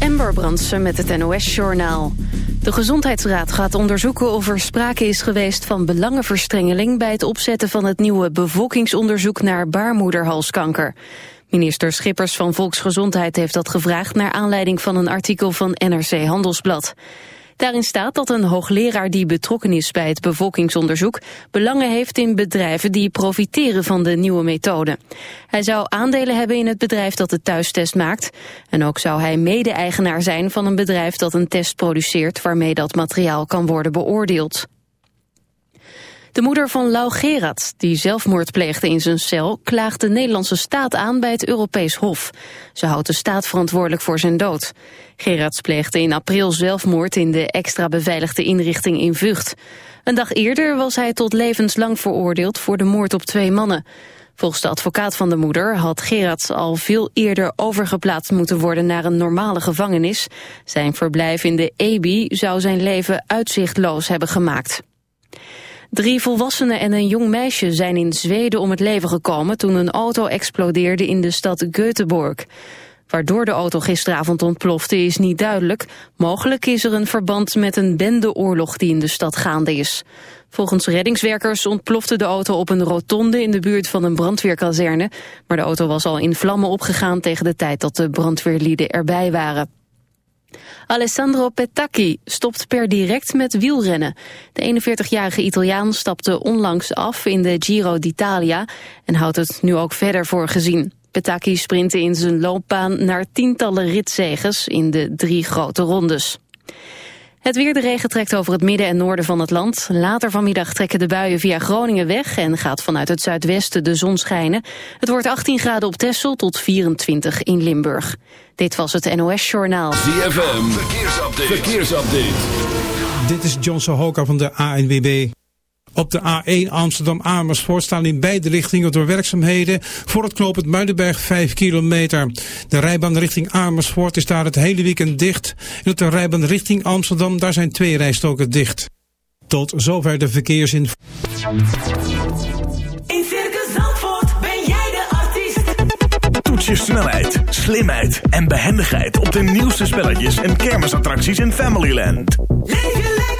Ember Brandsen met het NOS-journaal. De Gezondheidsraad gaat onderzoeken of er sprake is geweest van belangenverstrengeling... bij het opzetten van het nieuwe bevolkingsonderzoek naar baarmoederhalskanker. Minister Schippers van Volksgezondheid heeft dat gevraagd... naar aanleiding van een artikel van NRC Handelsblad. Daarin staat dat een hoogleraar die betrokken is bij het bevolkingsonderzoek belangen heeft in bedrijven die profiteren van de nieuwe methode. Hij zou aandelen hebben in het bedrijf dat de thuistest maakt en ook zou hij mede-eigenaar zijn van een bedrijf dat een test produceert waarmee dat materiaal kan worden beoordeeld. De moeder van Lau Gerard, die zelfmoord pleegde in zijn cel... klaagt de Nederlandse staat aan bij het Europees Hof. Ze houdt de staat verantwoordelijk voor zijn dood. Gerards pleegde in april zelfmoord in de extra beveiligde inrichting in Vught. Een dag eerder was hij tot levenslang veroordeeld voor de moord op twee mannen. Volgens de advocaat van de moeder had Gerards al veel eerder overgeplaatst moeten worden naar een normale gevangenis. Zijn verblijf in de EBI zou zijn leven uitzichtloos hebben gemaakt. Drie volwassenen en een jong meisje zijn in Zweden om het leven gekomen toen een auto explodeerde in de stad Göteborg. Waardoor de auto gisteravond ontplofte is niet duidelijk. Mogelijk is er een verband met een bendeoorlog die in de stad gaande is. Volgens reddingswerkers ontplofte de auto op een rotonde in de buurt van een brandweerkazerne. Maar de auto was al in vlammen opgegaan tegen de tijd dat de brandweerlieden erbij waren. Alessandro Petacchi stopt per direct met wielrennen. De 41-jarige Italiaan stapte onlangs af in de Giro d'Italia en houdt het nu ook verder voor gezien. Petacchi sprintte in zijn loopbaan naar tientallen ritzeges in de drie grote rondes. Het weer, de regen trekt over het midden en noorden van het land. Later vanmiddag trekken de buien via Groningen weg... en gaat vanuit het zuidwesten de zon schijnen. Het wordt 18 graden op Texel tot 24 in Limburg. Dit was het NOS Journaal. ZFM, verkeersupdate. verkeersupdate. Dit is John Sohoka van de ANWB. Op de A1 Amsterdam-Amersfoort staan in beide richtingen door werkzaamheden voor het knooppunt Muidenberg 5 kilometer. De rijbaan richting Amersfoort is daar het hele weekend dicht. En op de rijbaan richting Amsterdam, daar zijn twee rijstoken dicht. Tot zover de verkeersinformatie. In Circus Zandvoort ben jij de artiest. Toets je snelheid, slimheid en behendigheid op de nieuwste spelletjes en kermisattracties in Familyland. Leef je lekker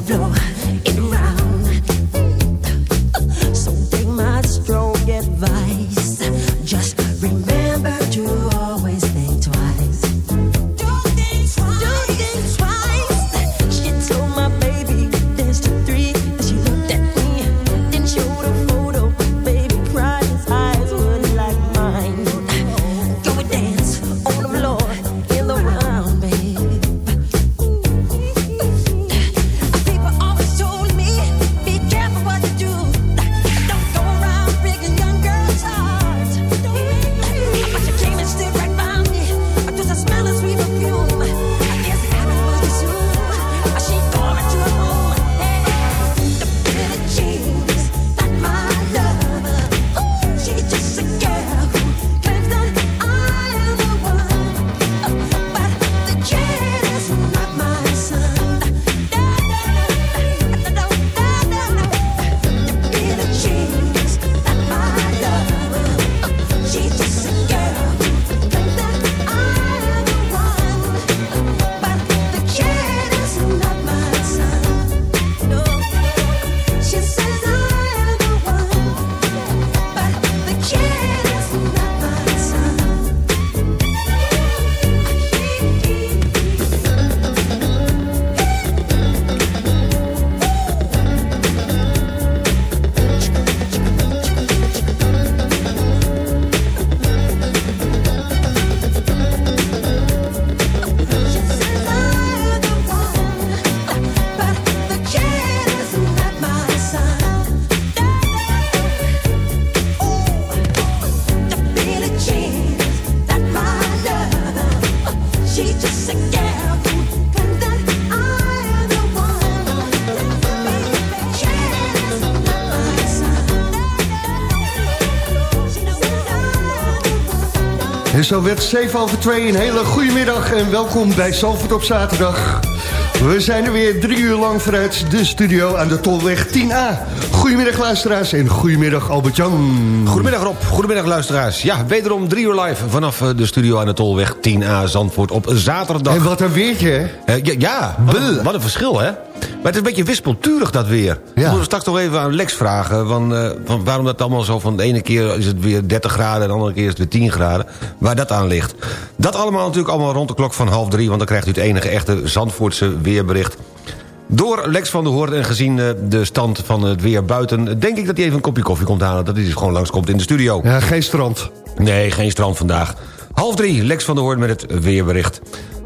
to blow it round. En zo werd 7 over 2 een hele goede middag en welkom bij Zalvoort op zaterdag. We zijn er weer drie uur lang vanuit de studio aan de Tolweg 10A. Goedemiddag luisteraars en goedemiddag Albert-Jan. Goedemiddag Rob, goedemiddag luisteraars. Ja, wederom drie uur live vanaf eh, de studio aan de Tolweg 10A Zandvoort op zaterdag. En wat een weertje hè? Uh, ja, ja wat, een, wat, een, verschil hè. Maar het is een beetje wispelturig dat weer. Ja. We moeten straks toch even aan Lex vragen... Van, uh, van waarom dat allemaal zo van de ene keer is het weer 30 graden... en de andere keer is het weer 10 graden. Waar dat aan ligt. Dat allemaal natuurlijk allemaal rond de klok van half drie... want dan krijgt u het enige echte Zandvoortse weerbericht... Door Lex van der Hoorn en gezien uh, de stand van het weer buiten... denk ik dat hij even een kopje koffie komt halen. Dat hij dus gewoon langskomt in de studio. Ja, geen strand. Nee, geen strand vandaag. Half drie, Lex van der Hoorn met het weerbericht.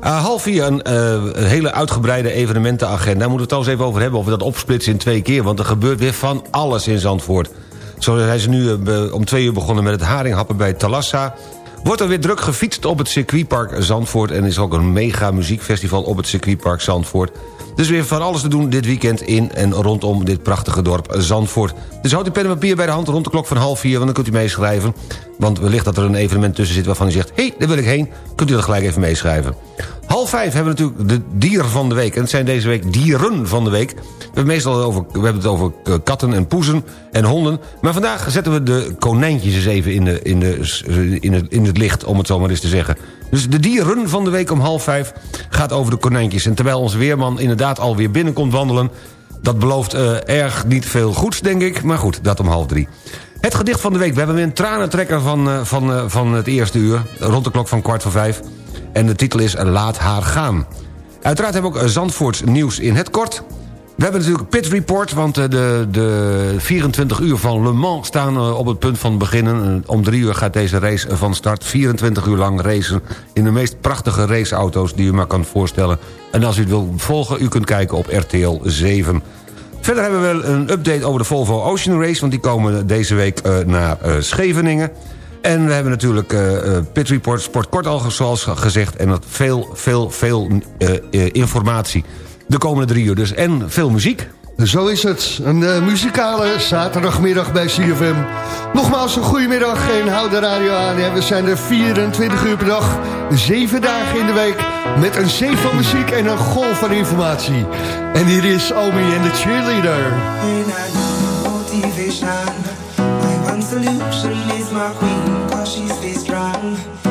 Uh, half vier een, uh, een, hele uitgebreide evenementenagenda. Daar moeten we het trouwens even over hebben. Of we dat opsplitsen in twee keer. Want er gebeurt weer van alles in Zandvoort. Zo zijn ze nu uh, om twee uur begonnen met het haringhappen bij Talassa. Wordt er weer druk gefietst op het circuitpark Zandvoort... en is ook een mega muziekfestival op het circuitpark Zandvoort. Dus weer van alles te doen dit weekend in en rondom dit prachtige dorp Zandvoort. Dus houd uw pen en papier bij de hand rond de klok van half vier... want dan kunt u meeschrijven. Want wellicht dat er een evenement tussen zit waarvan u zegt... hé, hey, daar wil ik heen, kunt u dat gelijk even meeschrijven. Half vijf hebben we natuurlijk de dier van de week. En het zijn deze week dieren van de week. We hebben, meestal over, we hebben het over eh, katten en poezen en honden. Maar vandaag zetten we de konijntjes eens even in, de, in, de, in, het, in het licht... om het zo maar eens te zeggen. Dus de dieren van de week om half vijf gaat over de konijntjes. En terwijl onze weerman inderdaad alweer binnenkomt wandelen... dat belooft uh, erg niet veel goeds, denk ik. Maar goed, dat om half drie. Het gedicht van de week. We hebben weer een tranentrekker van, uh, van, van het eerste uur. Rond de klok van kwart voor vijf. En de titel is Laat haar gaan. Uiteraard hebben we ook Zandvoorts nieuws in het kort... We hebben natuurlijk Pit Report, want eh, de, de 24 uur van Le Mans staan eh, op het punt van beginnen. Om drie uur gaat deze race van start. 24 uur lang racen in de meest prachtige raceauto's die u maar kan voorstellen. En als u het wil volgen, u kunt kijken op RTL 7. Verder hebben we een update over de Volvo Ocean Race... want die komen deze week naar Scheveningen. En we hebben natuurlijk uh, Pit Report, Sport kort al zoals gezegd... en dat veel, veel, veel informatie de komende drie uur dus. En veel muziek. Zo is het. Een uh, muzikale zaterdagmiddag bij CFM. Nogmaals een goedemiddag en hou de radio aan. Ja, we zijn er 24 uur per dag, 7 dagen in de week... met een zee van muziek en een golf van informatie. En hier is Omi en de cheerleader. Motivation, my one solution is my queen, she's this strong.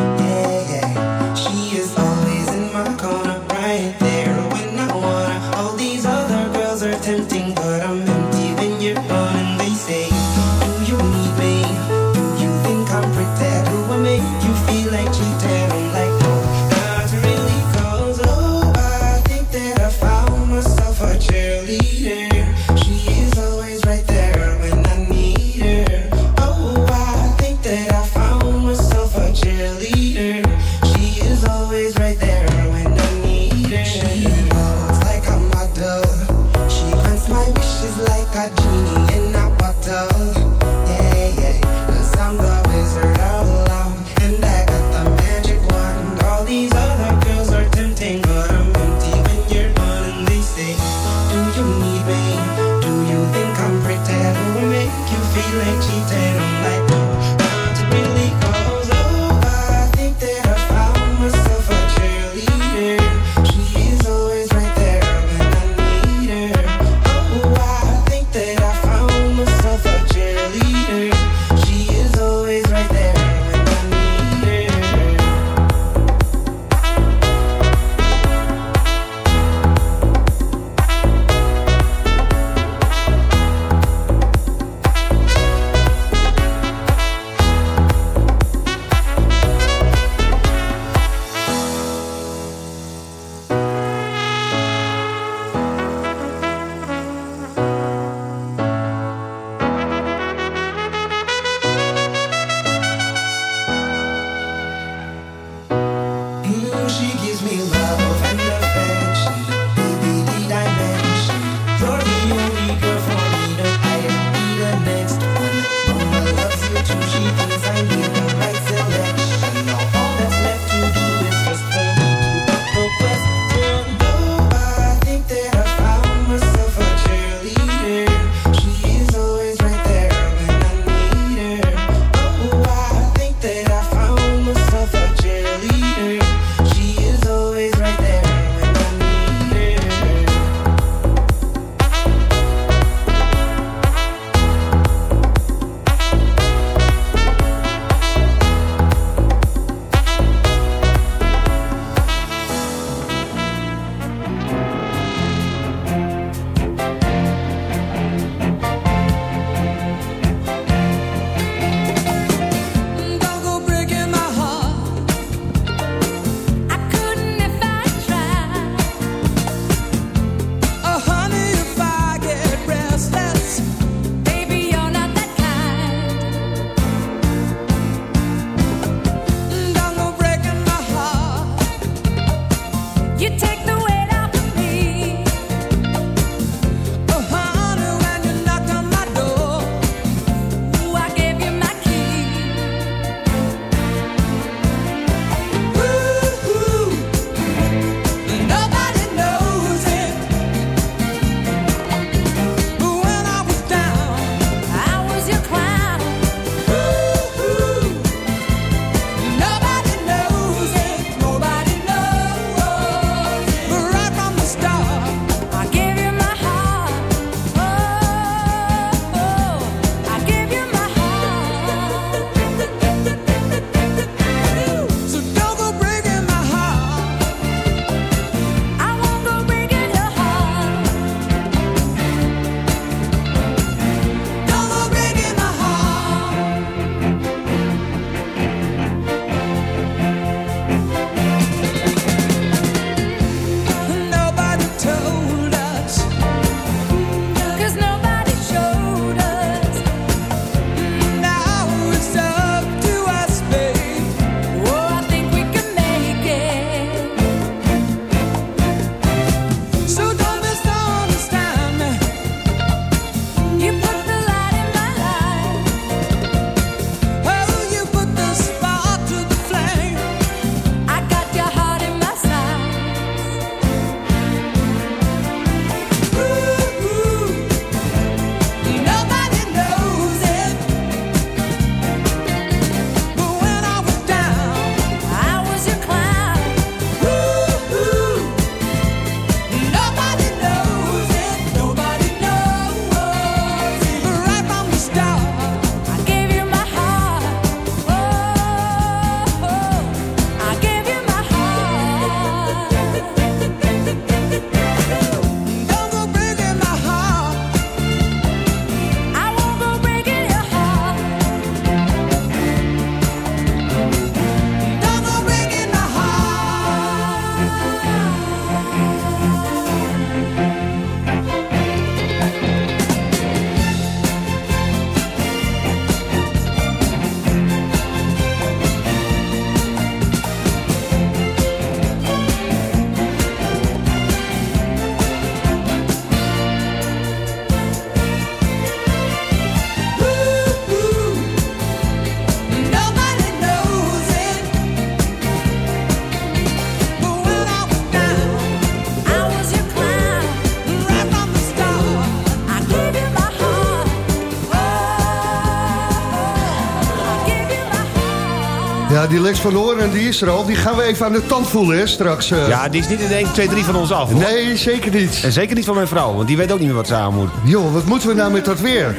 Die Lex van Hoorn, die is er al. Die gaan we even aan de tand voelen, hè, straks. eh. Ja, die is niet in 1, 2, 3 van ons af. hoor. Nee, zeker niet. En zeker niet van mijn vrouw, want die weet ook niet meer wat ze aan moet. Joh, wat moeten we nou met dat weer?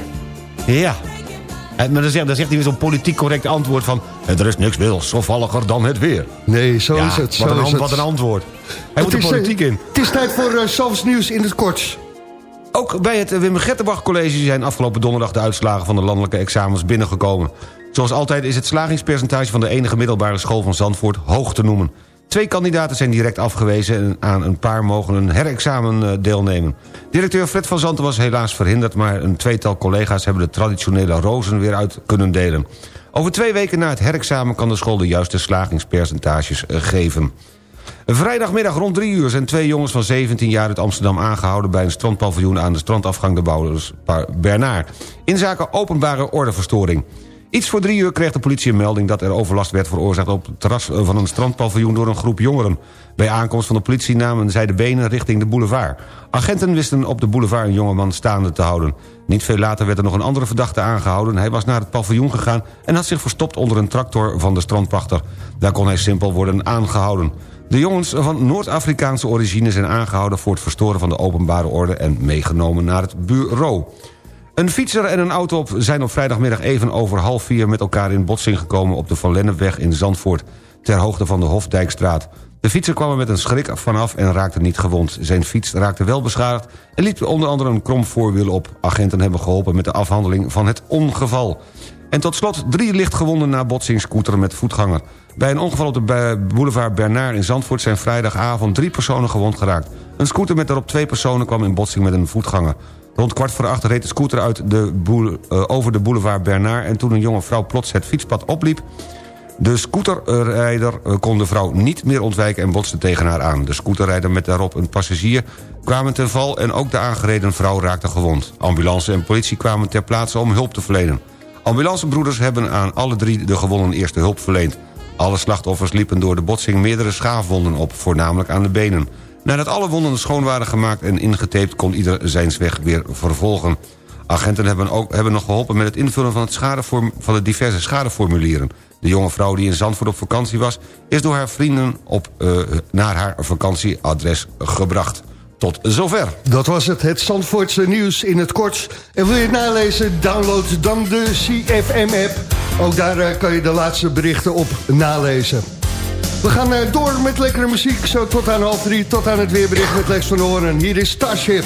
Ja. En, maar dan zegt, dan zegt hij weer zo'n politiek correct antwoord van... Er is niks wisselvalliger dan het weer. Nee, zo Ja, is het. Zo wat, een, is wat een antwoord. Hij moet Het de is, eh, politiek in. Het is tijd voor uh, Zalvs nieuws in het kort. Ook bij het Wim Gettenbach College zijn afgelopen donderdag... de uitslagen van de landelijke examens binnengekomen. Zoals altijd is het slagingspercentage van de enige middelbare school van Zandvoort hoog te noemen. Twee kandidaten zijn direct afgewezen en aan een paar mogen een herexamen eh, deelnemen. Directeur Fred van Zanten was helaas verhinderd... maar een tweetal collega's hebben de traditionele rozen weer uit kunnen delen. Over twee weken na het herexamen kan de school de juiste slagingspercentages eh, geven. Vrijdagmiddag rond 3 uur zijn twee jongens van 17 jaar uit Amsterdam aangehouden... bij een strandpaviljoen aan de strandafgang de Bouwers Bernard. In zaken openbare ordeverstoring. Iets voor drie uur kreeg de politie een melding dat er overlast werd veroorzaakt... op het terras van een strandpaviljoen door een groep jongeren. Bij aankomst van de politie namen zij de benen richting de boulevard. Agenten wisten op de boulevard een jongeman staande te houden. Niet veel later werd er nog een andere verdachte aangehouden. Hij was naar het paviljoen gegaan en had zich verstopt onder een tractor van de strandpachter. Daar kon hij simpel worden aangehouden. De jongens van Noord-Afrikaanse origine zijn aangehouden... voor het verstoren van de openbare orde en meegenomen naar het bureau. Een fietser en een auto zijn op vrijdagmiddag even over half vier... met elkaar in botsing gekomen op de Van Lennepweg in Zandvoort... ter hoogte van de Hofdijkstraat. De fietser kwam er met een schrik vanaf en raakte niet gewond. Zijn fiets raakte wel beschadigd en liep onder andere een krom voorwiel op. Agenten hebben geholpen met de afhandeling van het ongeval. En tot slot drie lichtgewonden na botsing scooter met voetganger. Bij een ongeval op de boulevard Bernard in Zandvoort... zijn vrijdagavond drie personen gewond geraakt. Een scooter met daarop twee personen kwam in botsing met een voetganger. Rond kwart voor acht reed de scooter uit de boel- eh, over de boulevard Bernard... en toen een jonge vrouw plots het fietspad opliep... De scooterrijder eh, kon de vrouw niet meer ontwijken en botste tegen haar aan. De scooterrijder met daarop een passagier kwamen ten val... en ook de aangereden vrouw raakte gewond. Ambulance en politie kwamen ter plaatse om hulp te verlenen. Ambulancebroeders hebben aan alle drie de gewonnen eerste hulp verleend. Alle slachtoffers liepen door de botsing meerdere schaafwonden op, voornamelijk aan de benen. Nadat alle wonden schoon waren gemaakt en ingetaped... kon ieder zijns weg weer vervolgen. Agenten hebben, ook, hebben nog geholpen met het invullen van, het schadeform, van de diverse schadeformulieren. De jonge vrouw die in Zandvoort op vakantie was... is door haar vrienden op, eh, naar haar vakantieadres gebracht. Tot zover. Dat was het, het Zandvoortse nieuws in het kort. En wil je het nalezen, download dan de CFM-app. Ook daar eh, kan je de laatste berichten op nalezen. We gaan eh, door met lekkere muziek, zo tot aan half drie, tot aan het weerbericht met Lex van Hoorn. Hier is Starship.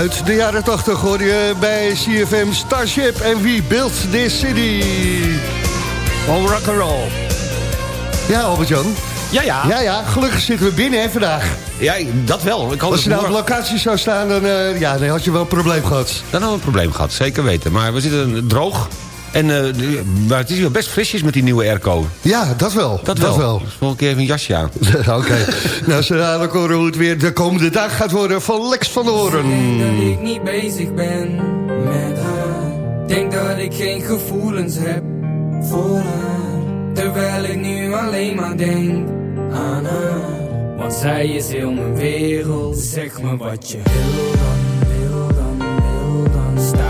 Uit de jaren 80 hoor je bij CFM Starship en wie built this city? All rock and roll. Ja, Albert-Jan. Ja, ja. Ja, ja, gelukkig zitten we binnen hè, vandaag. Ja, dat wel. Ik Als je nou op locatie zou staan, dan, eh, ja, dan had je wel een probleem gehad. Dan hadden we een probleem gehad, zeker weten. Maar we zitten droog. En, eh, de- maar het is wel best frisjes met die nieuwe airco. Ja, dat wel. Dat, Dat wel. wel. Dus volgende keer even een jasje aan. Oké. nou, zo dadelijk horen hoe het weer de komende dag gaat worden van Lex van de Denk dat ik niet bezig ben met haar. Denk dat ik geen gevoelens heb voor haar. Terwijl ik nu alleen maar denk aan haar. Want zij is heel mijn wereld. Zeg me wat je wil dan, wil dan, wil dan. Staren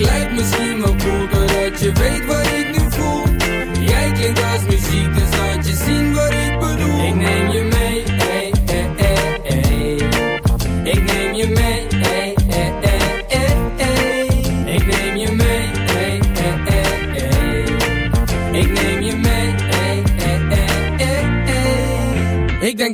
Ik lijk misschien wel cool, doordat je weet wat ik nu voel. Jij klinkt als muziek, dus laat je zien wat ik bedoel. Ik neem je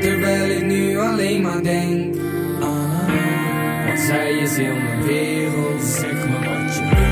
Terwijl ik nu alleen maar denk aan haar. Want zij is heel mijn wereld. Zeg me wat je wil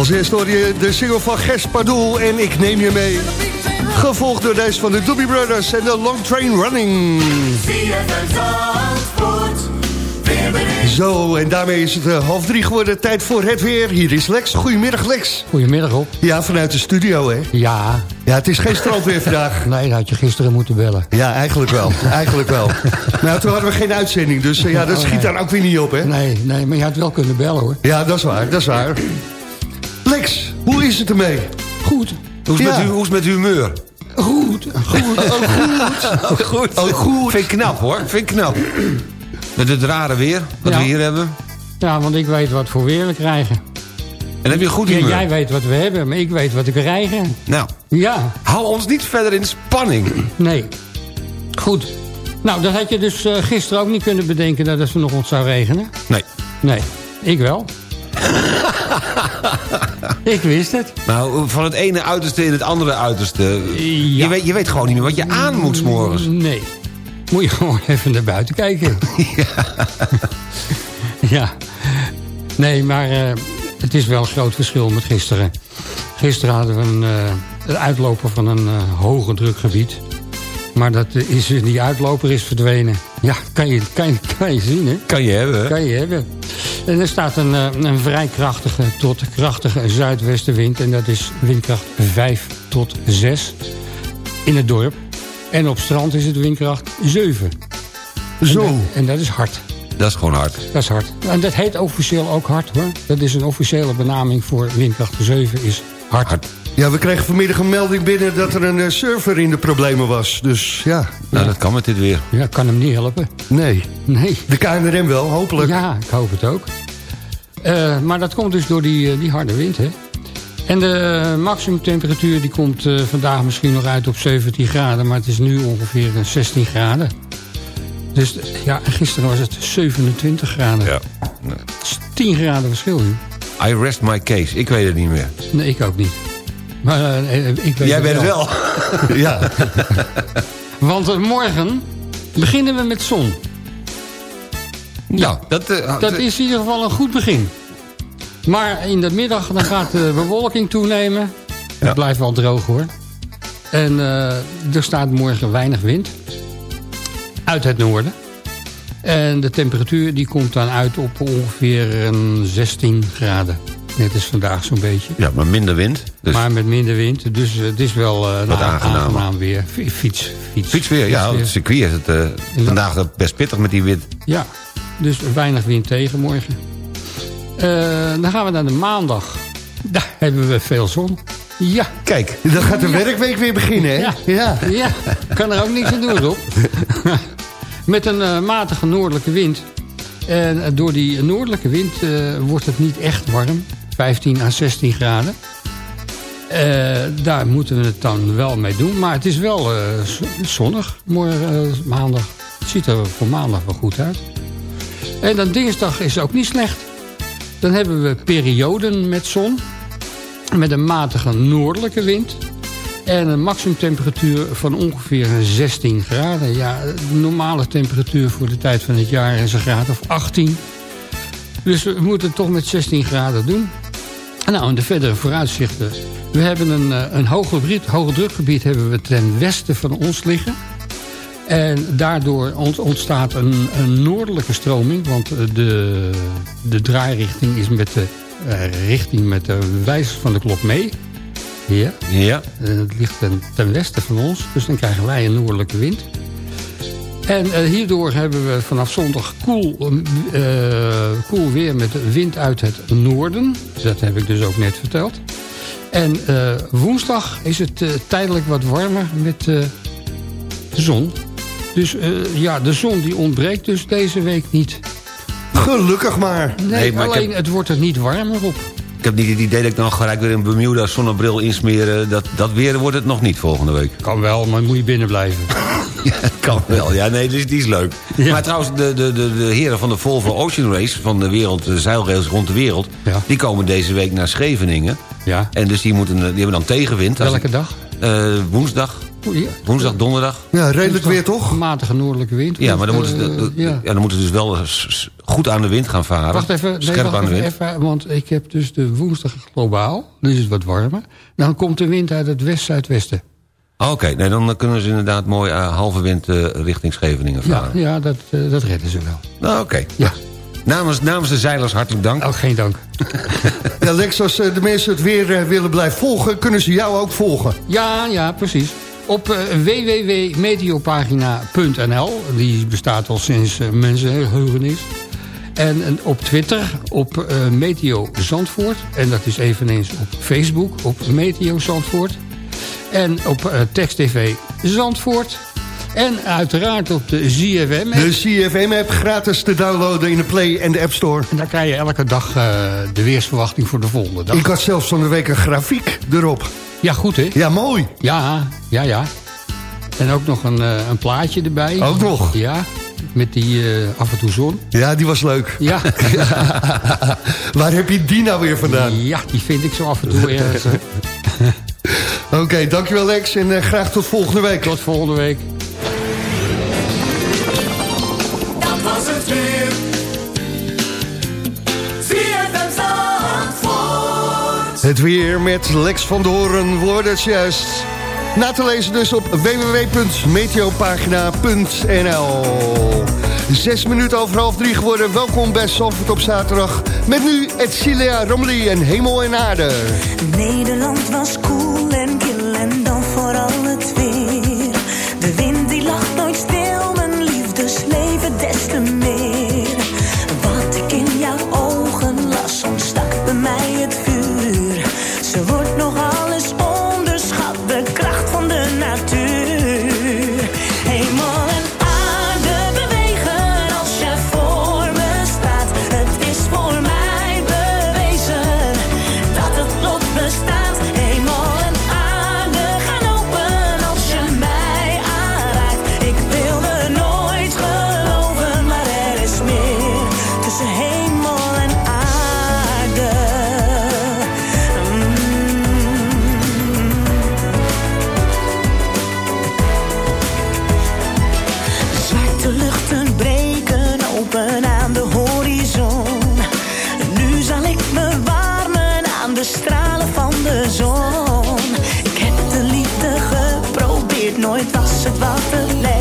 Als eerste hoor je de single van Gers Pardoel en Ik Neem Je Mee. Gevolgd door deze van de Doobie Brothers en de Long Train Running. Zo, en daarmee is het eh, half drie geworden. Tijd voor het weer. Hier is Lex. Goedemiddag, Lex. Goedemiddag, op. Ja, vanuit de studio, hè? Ja. Ja, het is geen strandweer vandaag. Nee, dat had je gisteren moeten bellen. Ja, eigenlijk wel. Eigenlijk wel. Nou, toen hadden we geen uitzending, dus eh, ja, dat Oh, schiet nee. daar ook weer niet op, hè? Nee, nee, maar je had wel kunnen bellen, hoor. Ja, dat is waar, dat is waar. Het ermee? Goed. Hoe is, het Ja. met, u, hoe is met uw humeur? Goed, goed. Oh, goed. Oh, goed. Vind ik knap, hoor. Vind ik knap. Met het rare weer wat Ja. we hier hebben. Ja, want ik weet wat voor weer we krijgen. En heb je goed Ja, humeur. jij weet wat we hebben, maar ik weet wat we krijgen. Nou, Ja, hou ons niet verder in spanning. nee. Goed. Nou, dat had je dus eh, gisteren ook niet kunnen bedenken dat het vanochtend zou regenen. Nee. Nee, ik wel. ik wist het. Nou, van het ene uiterste in het andere uiterste. Ja. Je, weet, je weet gewoon niet meer wat je aan moet s'morgens. Nee. Moet je gewoon even naar buiten kijken. ja. Nee, maar eh, het is wel een groot verschil met gisteren. Gisteren hadden we een, eh, een uitloper van een eh, hoge drukgebied. Maar dat is, die uitloper is verdwenen. Ja, kan je, kan je, kan je zien, hè? Kan je hebben, hè? Kan je hebben. En er staat een, eh, een vrij krachtige tot krachtige zuidwestenwind. En dat is windkracht 5 tot 6 in het dorp. En op strand is het windkracht 7. Zo. En, en dat is hard. Dat is gewoon hard. Dat is hard. En dat heet officieel ook hard hoor. Dat is een officiële benaming voor windkracht 7 is hard. Ja, we kregen vanmiddag een melding binnen dat er een eh, server in de problemen was. Dus ja, Nou, dat kan met dit weer. Ja, kan hem niet helpen. nee. Nee. De KNRM wel, hopelijk. Ja, ik hoop het ook. Eh, maar dat komt dus door die, eh, die harde wind, hè. En de uh, maximumtemperatuur die komt eh, vandaag misschien nog uit op 17 graden... maar het is nu ongeveer eh, 16 graden. Dus ja, en gisteren was het 27 graden. Ja. Is 10 graden verschil, joh. I rest my case. Ik weet het niet meer. Nee, ik ook niet. Maar eh, eh, ik weet Jij het wel. Ja. Want eh, morgen beginnen we met zon. Ja, dat, eh, Dat is in ieder geval een goed begin. Maar in de middag dan gaat de bewolking toenemen. Het Ja. blijft wel droog hoor. En er staat morgen weinig wind. Uit het noorden. En de temperatuur die komt dan uit op ongeveer een 16 graden. Net als vandaag zo'n beetje. Ja, maar minder wind. Dus Maar met minder wind. Dus eh, het is wel eh, Wat aan- aangenamer. aangenaam weer. Fi- Fiets, fiets. fietsweer, ja, het circuit is het eh, vandaag best pittig met die wind. Ja, dus weinig wind tegen morgen. Dan gaan we naar de maandag. Daar hebben we veel zon. Ja. Kijk. Dan gaat de werkweek weer beginnen, hè? Ja. ja. Ja, kan er ook niks aan doen, Rob. Met een matige noordelijke wind. En door die noordelijke wind wordt het niet echt warm. 15 à 16 graden. Eh, daar moeten we het dan wel mee doen. Maar het is wel eh, zonnig morgen, eh, maandag. Het ziet er voor maandag wel goed uit. En dan dinsdag is ook niet slecht. Dan hebben we perioden met zon. Met een matige noordelijke wind. En een maximumtemperatuur van ongeveer 16 graden. Ja, normale temperatuur voor de tijd van het jaar is een graad of 18. Dus we moeten het toch met 16 graden doen. Nou, en de verdere vooruitzichten. We hebben een, eh, een hoge, hoge drukgebied hebben we ten westen van ons liggen. En daardoor ont- ontstaat een, een noordelijke stroming. Want eh, de, de draairichting is met de eh, richting met de wijzers van de klok mee. Ja. Ja. En het ligt ten, ten westen van ons. Dus dan krijgen wij een noordelijke wind. En eh, hierdoor hebben we vanaf zondag koel, eh, koel weer met wind uit het noorden. Dat heb ik dus ook net verteld. En eh, woensdag is het eh, tijdelijk wat warmer met eh, de zon. Dus eh, ja, de zon die ontbreekt dus deze week niet. Gelukkig maar. Nee, Nee, maar ik alleen heb- het wordt er niet warmer op. Ik heb niet het idee dat ik dan gelijk weer een Bermuda zonnebril insmeren. Dat, dat weer wordt het nog niet volgende week. Kan wel, maar moet je binnen blijven. Ja, kan wel. Ja, nee, die is, die is leuk. Ja. Maar trouwens, de, de, de, de heren van de Volvo Ocean Race... van de, wereld, de zeilrails rond de wereld... Ja. die komen deze week naar Scheveningen. Ja. En dus die, moeten, die hebben dan tegenwind. Welke ik- dag? Eh, woensdag. Woensdag, donderdag. Ja, redelijk weer toch? Matige noordelijke wind. Ja, maar dan Dus, moeten ze, eh, ja. ja, dan moeten ze dus wel goed aan de wind gaan varen. Wacht even, nee, Scherp wacht aan de even, wind. even, want ik heb dus de woensdag globaal. Dan is het wat warmer. Dan komt de wind uit het west-zuidwesten. Oké, nee, dan kunnen ze inderdaad mooi eh, halve wind eh, richting Scheveningen Ja, varen. ja dat, eh, dat redden ze wel. Nou, oké. Ja. Namens, namens de zeilers hartelijk dank. Ook geen dank. Ja, Lex, als de mensen het weer willen blijven volgen... kunnen ze jou ook volgen. Ja, ja, precies. Op eh, www.meteopagina.nl. Die bestaat al sinds uh, mensenheugenis. En, en op Twitter op eh, Meteo Zandvoort. En dat is eveneens op Facebook op Meteo Zandvoort. En op eh, Text TV Zandvoort. En uiteraard op de ZFM. De CFM-app gratis te downloaden in de Play en de App Store. En daar krijg je elke dag eh, de weersverwachting voor de volgende dag. Ik had zelfs van de week een grafiek erop. Ja, goed hè? Ja, mooi. Ja, ja, ja. En ook nog een, eh, een plaatje erbij. Ook nog? Ja, met die eh, af en toe zon. Ja, die was leuk. Ja. Waar heb je die nou weer vandaan? Ja, die vind ik zo af en toe ergens. Oké, dankjewel Lex en eh, graag tot volgende week. Tot volgende week. Het weer met Lex van Doorn wordt het juist. Na te lezen dus op www.meteopagina.nl Zes minuten over half drie geworden. Welkom bij Zandvoort op zaterdag. Met nu Edcilia Romley en Hemel en Aarde. Nederland was koel en kil en dan vooral het weer. De wind die lag nooit stil, mijn liefdesleven des te meer. Het wat het leek.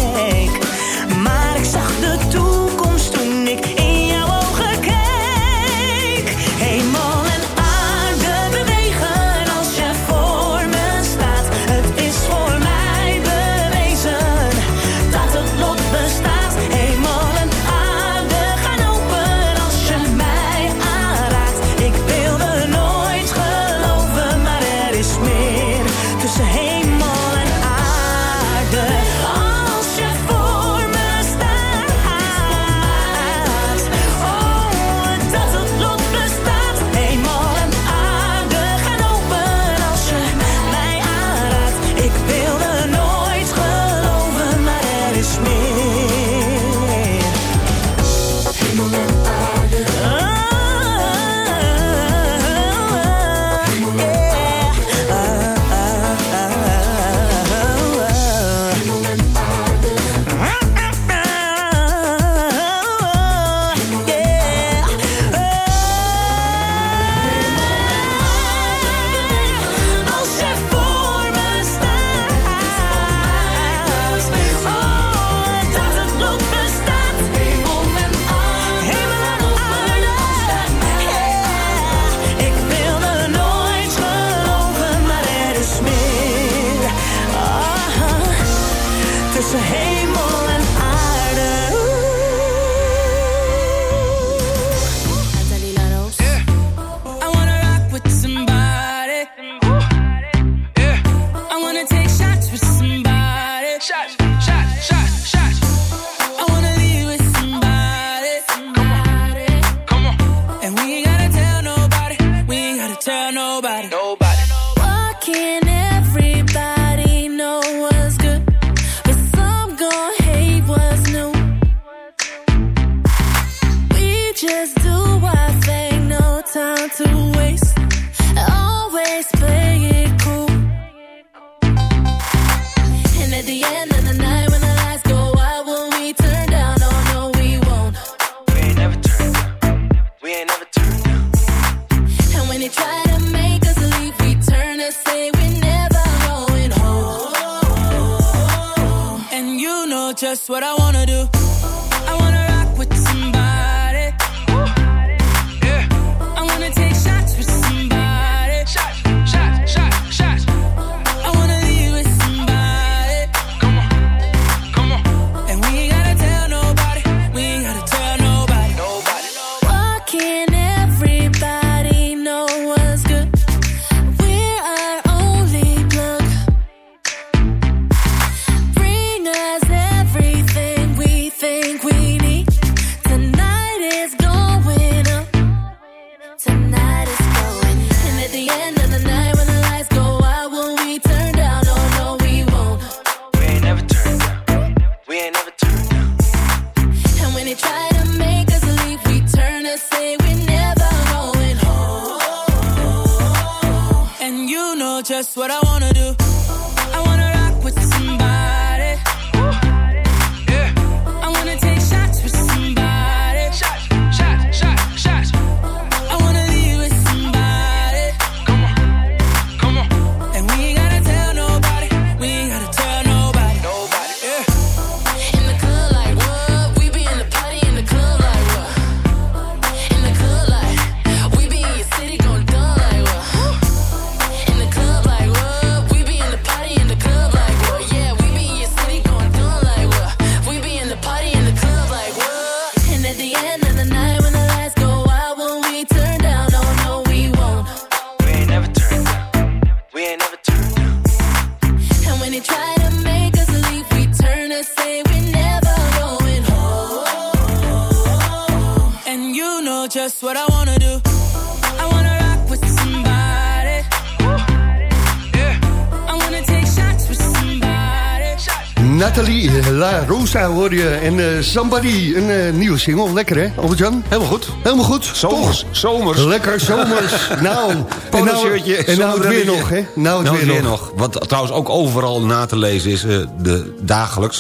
La Rosa hoor je. En eh, Somebody, een eh, nieuwe single. Lekker hè, Albert-Jan? Helemaal goed. Helemaal goed. Zomers, Toch? zomers. Lekker zomers. nou, en nou, en nou het weer nog hè. Nou het Nou, weer, nog. Wat trouwens ook overal na te lezen is... eh, de dagelijks,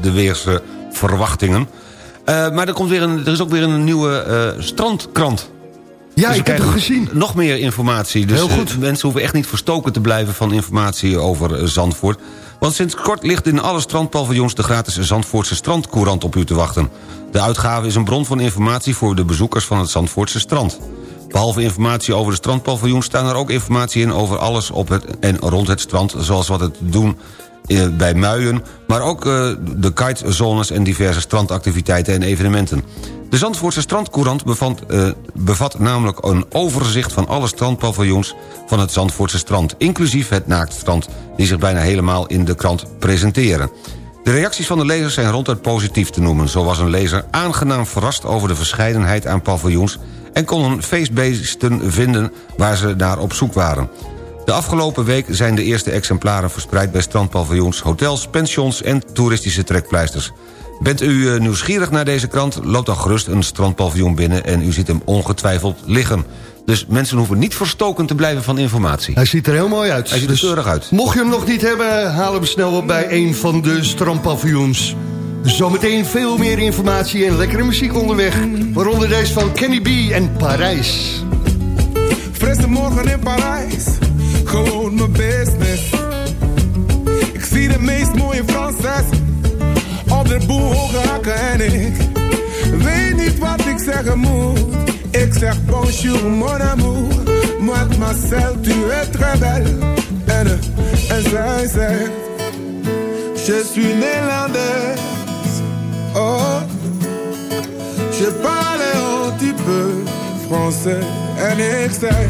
de weersverwachtingen. Maar er, komt weer een, er is ook weer een nieuwe strandkrant. Ja, Dus ik heb het gezien. Nog meer informatie. Dus Heel goed. mensen hoeven echt niet verstoken te blijven... van informatie over Zandvoort. Want sinds kort ligt in alle strandpaviljoens... de gratis Zandvoortse strandcourant op u te wachten. De uitgave is een bron van informatie... voor de bezoekers van het Zandvoortse strand. Behalve informatie over de strandpaviljoens... staan er ook informatie in over alles op het en rond het strand... zoals wat het doen eh, bij Muien... maar ook eh, de kitezones en diverse strandactiviteiten en evenementen. De Zandvoortse strandcourant bevat, eh, bevat namelijk een overzicht... van alle strandpaviljoens van het Zandvoortse strand... inclusief het naaktstrand, die zich bijna helemaal in de krant presenteren. De reacties van de lezers zijn ronduit positief te noemen. Zo was een lezer aangenaam verrast over de verscheidenheid aan paviljoens... en kon een feestbeesten vinden waar ze naar op zoek waren. De afgelopen week zijn de eerste exemplaren verspreid... bij strandpaviljoens, hotels, pensions en toeristische trekpleisters. Bent u eh, nieuwsgierig naar deze krant? Loop dan gerust een strandpaviljoen binnen... en u ziet hem ongetwijfeld liggen. Dus mensen hoeven niet verstoken te blijven van informatie. Hij ziet er heel mooi uit. Hij ziet er keurig uit. Mocht je hem nog niet hebben, haal hem snel op bij een van de strandpaviljoens. Zometeen veel meer informatie en lekkere muziek onderweg. Waaronder deze van Kenny B en Parijs. Frisse morgen in Parijs, gewoon mijn business. Ik zie de meest mooie Franses de boel hoge hakken en ik weet niet wat ik zeggen moet. Ik zeg bonjour mon amour, mademoiselle tu es très belle. En, en zij zegt, je suis néerlandaise. Oh, je parle un petit peu français. En ik zei,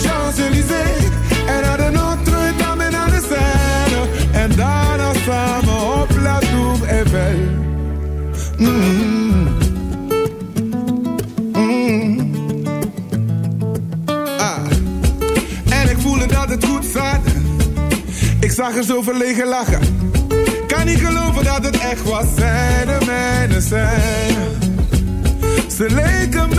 Champs-Élysées en dan de Notre-Dame en naar de Seine. En daarna samen op La Tour Eiffel. Mm, mm. Ah. En ik voelde dat het goed zat. Ik zag er zo verlegen lachen. Kan niet geloven dat het echt was. Zij de mijne zijn. Ze leken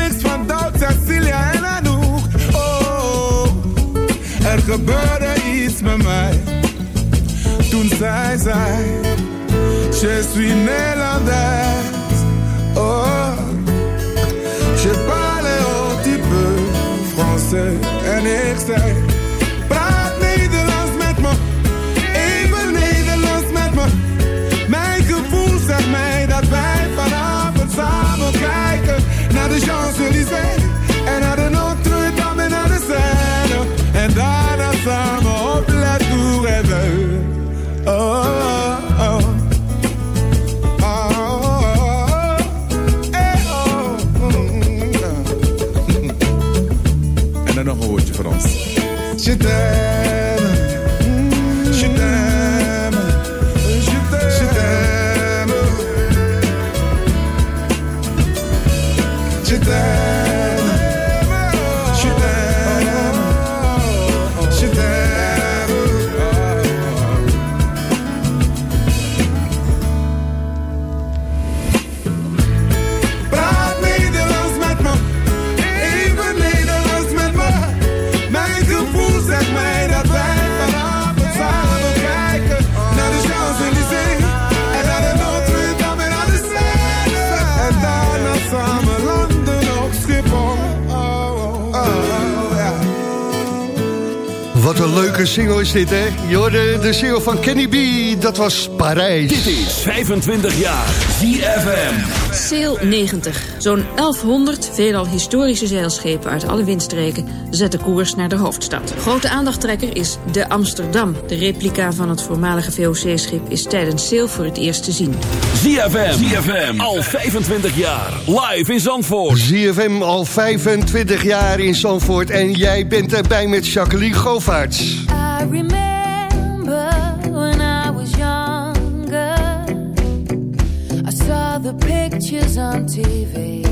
gebeurde iets met mij. Toen zij zei, je suis Nederlander'. Oh, je parle un petit peu français. En ik zei, praat Nederlands met me. Even Nederlands met me. Mijn gevoel zegt mij dat wij vanavond samen kijken naar de Champs-Élysées. there leuke single is dit, hè? Jorde, de single van Kenny B, dat was Parijs. Dit is 25 jaar ZFM. Sail 90. Zo'n 1100 veelal historische zeilschepen uit alle windstreken zetten koers naar de hoofdstad. Grote aandachttrekker is de Amsterdam. De replica van het voormalige VOC-schip is tijdens Sail voor het eerst te zien. ZFM, ZFM, al 25 jaar, live in Zandvoort. ZFM al 25 jaar in Zandvoort en jij bent erbij met Jacqueline Govaerts. I remember the pictures on TV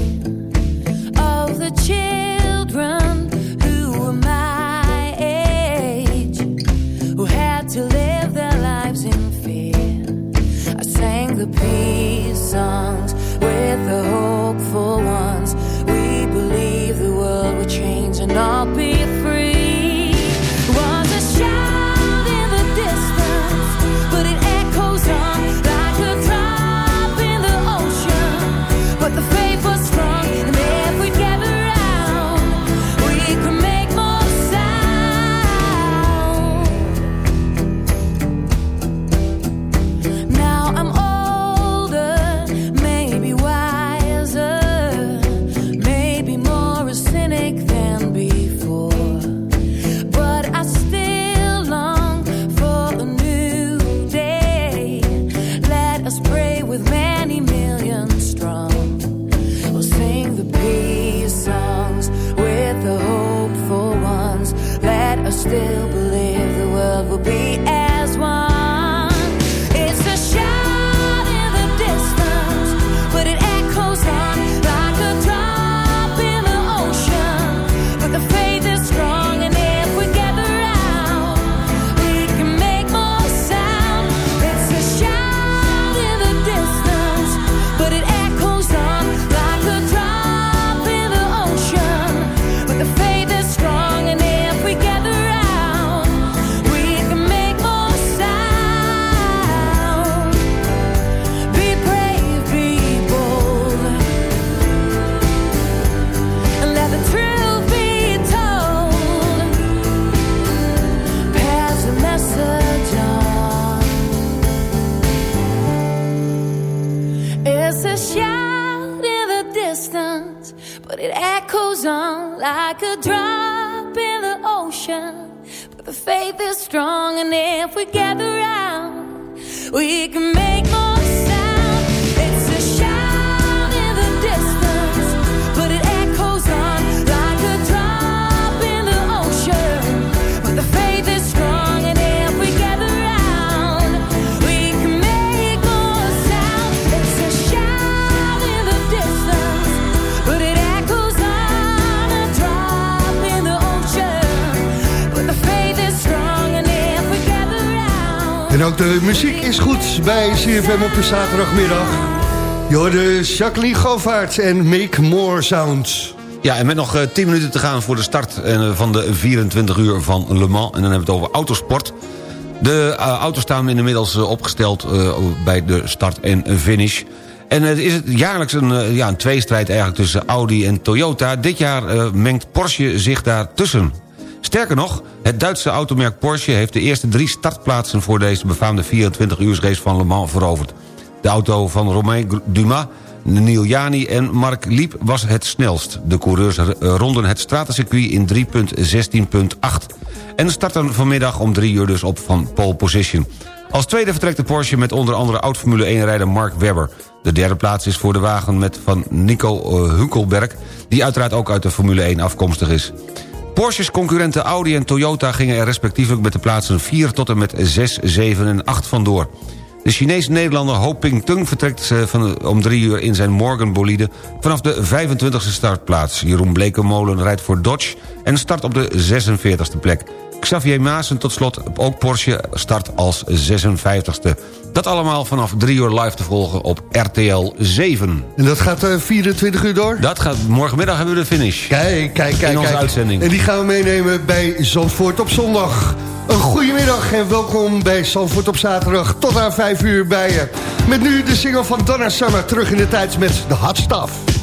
of the children who were my age, who had to live their lives in fear. I sang the peace songs with the hopeful ones. We believe the world would change and all. is goed bij CFM op de zaterdagmiddag. Jorde Jacqueline Govaert en Make More Sounds. Ja, en met nog eh, 10 minuten te gaan voor de start eh, van de 24 uur van Le Mans. En dan hebben we het over autosport. De eh, auto's staan inmiddels opgesteld bij de start en finish. En het is jaarlijks een, ja, een tweestrijd eigenlijk tussen Audi en Toyota. Dit jaar mengt Porsche zich daar tussen. Sterker nog, het Duitse automerk Porsche heeft de eerste drie startplaatsen... voor deze befaamde 24-uursrace van Le Mans veroverd. De auto van Romain Dumas, Neil Jani en Mark Liep was het snelst. De coureurs eh, ronden het stratencircuit in 3.16.8. En starten vanmiddag om 3 uur dus op van pole position. Als tweede vertrekt de Porsche met onder andere oud-Formule 1-rijder Mark Webber. De derde plaats is voor de wagen met van Nico eh, Hunkelberg... die uiteraard ook uit de Formule 1 afkomstig is. Porsche's concurrenten Audi en Toyota gingen er respectievelijk met de plaatsen 4 tot en met 6, 7 en 8 vandoor. De Chinese Nederlander Ho Ping Tung vertrekt eh, van, om 3 uur in zijn Morgan bolide vanaf de 25e startplaats. Jeroen Blekenmolen rijdt voor Dodge en start op de 46e plek. Xavier Maassen tot slot, ook Porsche, start als 56e. Dat allemaal vanaf 3 uur live te volgen op RTL 7. En dat gaat eh, 24 uur door? Dat gaat, morgenmiddag hebben we de finish. Kijk, kijk, kijk. In onze kijk. uitzending. En die gaan we meenemen bij Zandvoort op zondag. Een goedemiddag en welkom bij Zandvoort op zaterdag. Tot aan 5 uur bij je. Met nu de single van Donna Summer terug in de tijd met de Hot Stuff.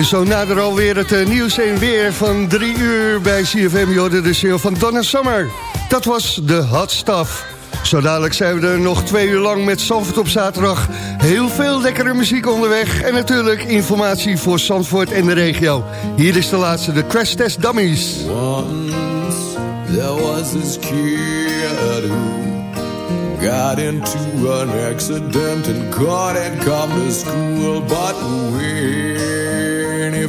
En zo nader alweer het eh, nieuws en weer van drie uur bij CFM. Jorden de Seel van Donna Summer. Dat was de hot stuff. Zo dadelijk zijn we er nog twee uur lang met Zandvoort op zaterdag. Heel veel lekkere muziek onderweg. En natuurlijk informatie voor Zandvoort en de regio. Hier is de laatste, de Crash Test Dummies. Once there was this kid who got into an accident and couldn't come to school. But he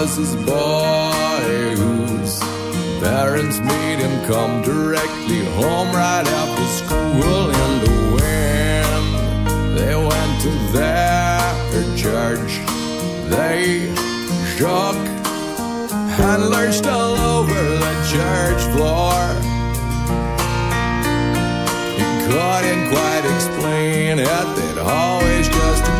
Was this boy whose parents made him come directly home right after school. And when they went to their church, they shook and lurched all over the church floor. He couldn't quite explain it, they'd always just